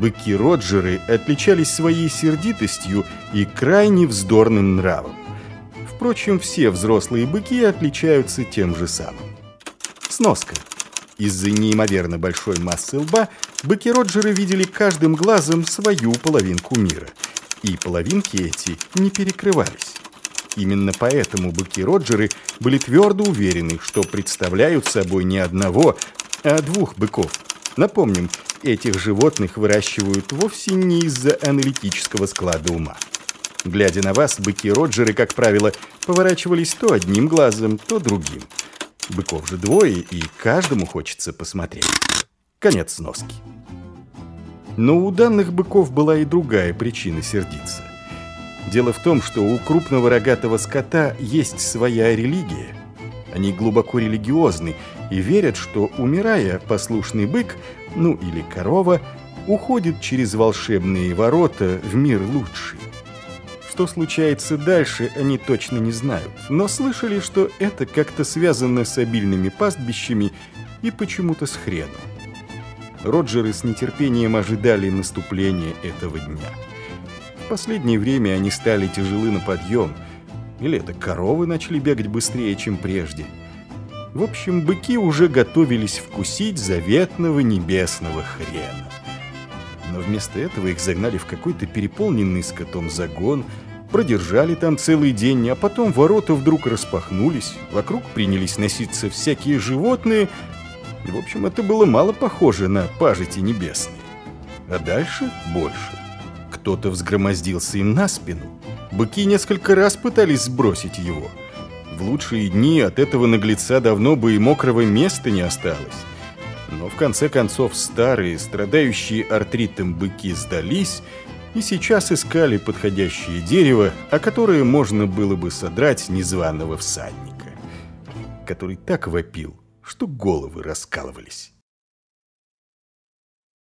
Быки Роджеры отличались своей сердитостью и крайне вздорным нравом. Впрочем, все взрослые быки отличаются тем же самым. Сноска. Из-за неимоверно большой массы лба быки Роджеры видели каждым глазом свою половинку мира. И половинки эти не перекрывались. Именно поэтому быки Роджеры были твердо уверены, что представляют собой не одного, а двух быков. Напомним, этих животных выращивают вовсе не из-за аналитического склада ума. Глядя на вас, быки Роджеры, как правило, поворачивались то одним глазом, то другим. Быков же двое, и каждому хочется посмотреть. Конец сноски. Но у данных быков была и другая причина сердиться. Дело в том, что у крупного рогатого скота есть своя религия. Они глубоко религиозны и верят, что, умирая, послушный бык, ну или корова, уходит через волшебные ворота в мир лучший. Что случается дальше, они точно не знают, но слышали, что это как-то связано с обильными пастбищами и почему-то с хреном. Роджеры с нетерпением ожидали наступления этого дня. В последнее время они стали тяжелы на подъем, или это коровы начали бегать быстрее, чем прежде. В общем, быки уже готовились вкусить заветного небесного хрена. Но вместо этого их загнали в какой-то переполненный скотом загон, продержали там целый день, а потом ворота вдруг распахнулись, вокруг принялись носиться всякие животные, в общем, это было мало похоже на пажити небесные. А дальше больше. Кто-то взгромоздился им на спину. Быки несколько раз пытались сбросить его. В лучшие дни от этого наглеца давно бы и мокрого места не осталось. Но в конце концов старые, страдающие артритом быки сдались и сейчас искали подходящее дерево, о которое можно было бы содрать незваного всадника, который так вопил, что головы раскалывались.